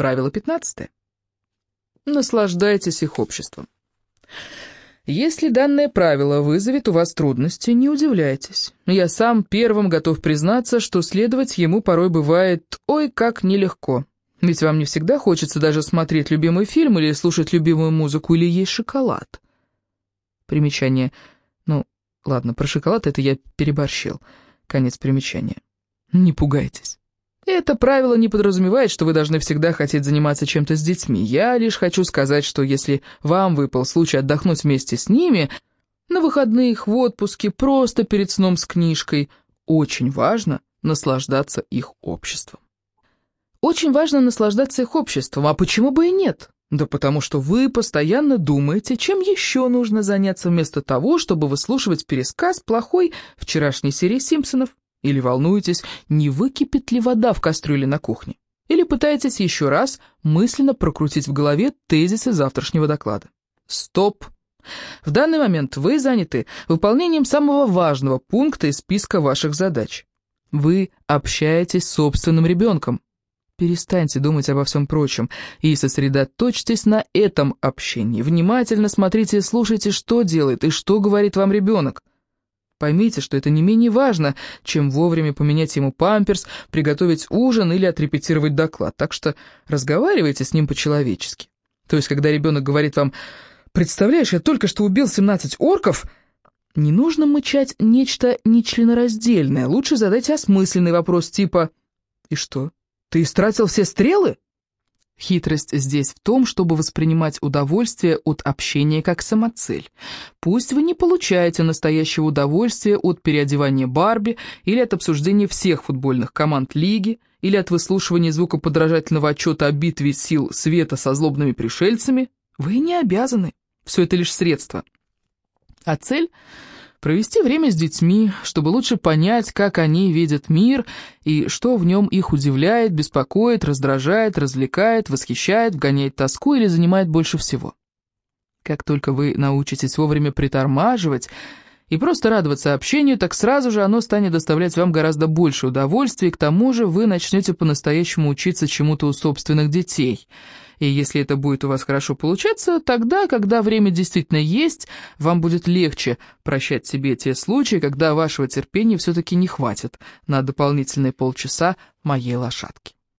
Правило 15. Наслаждайтесь их обществом. Если данное правило вызовет у вас трудности, не удивляйтесь. Я сам первым готов признаться, что следовать ему порой бывает ой как нелегко. Ведь вам не всегда хочется даже смотреть любимый фильм или слушать любимую музыку или есть шоколад. Примечание. Ну, ладно, про шоколад это я переборщил. Конец примечания. Не пугайтесь. Это правило не подразумевает, что вы должны всегда хотеть заниматься чем-то с детьми. Я лишь хочу сказать, что если вам выпал случай отдохнуть вместе с ними, на выходных, в отпуске, просто перед сном с книжкой, очень важно наслаждаться их обществом. Очень важно наслаждаться их обществом, а почему бы и нет? Да потому что вы постоянно думаете, чем еще нужно заняться вместо того, чтобы выслушивать пересказ плохой вчерашней серии «Симпсонов». Или волнуетесь, не выкипит ли вода в кастрюле на кухне? Или пытаетесь еще раз мысленно прокрутить в голове тезисы завтрашнего доклада? Стоп! В данный момент вы заняты выполнением самого важного пункта из списка ваших задач. Вы общаетесь с собственным ребенком. Перестаньте думать обо всем прочем и сосредоточьтесь на этом общении. Внимательно смотрите и слушайте, что делает и что говорит вам ребенок. Поймите, что это не менее важно, чем вовремя поменять ему памперс, приготовить ужин или отрепетировать доклад. Так что разговаривайте с ним по-человечески. То есть, когда ребенок говорит вам «Представляешь, я только что убил 17 орков», не нужно мычать нечто нечленораздельное. Лучше задайте осмысленный вопрос типа «И что, ты истратил все стрелы?» Хитрость здесь в том, чтобы воспринимать удовольствие от общения как самоцель. Пусть вы не получаете настоящего удовольствия от переодевания Барби или от обсуждения всех футбольных команд лиги, или от выслушивания звукоподражательного отчета о битве сил света со злобными пришельцами, вы не обязаны. Все это лишь средство. А цель — Провести время с детьми, чтобы лучше понять, как они видят мир и что в нем их удивляет, беспокоит, раздражает, развлекает, восхищает, вгоняет тоску или занимает больше всего. Как только вы научитесь вовремя притормаживать и просто радоваться общению, так сразу же оно станет доставлять вам гораздо больше удовольствия, и к тому же вы начнете по-настоящему учиться чему-то у собственных детей – и если это будет у вас хорошо получаться, тогда, когда время действительно есть, вам будет легче прощать себе те случаи, когда вашего терпения все-таки не хватит на дополнительные полчаса моей лошадки.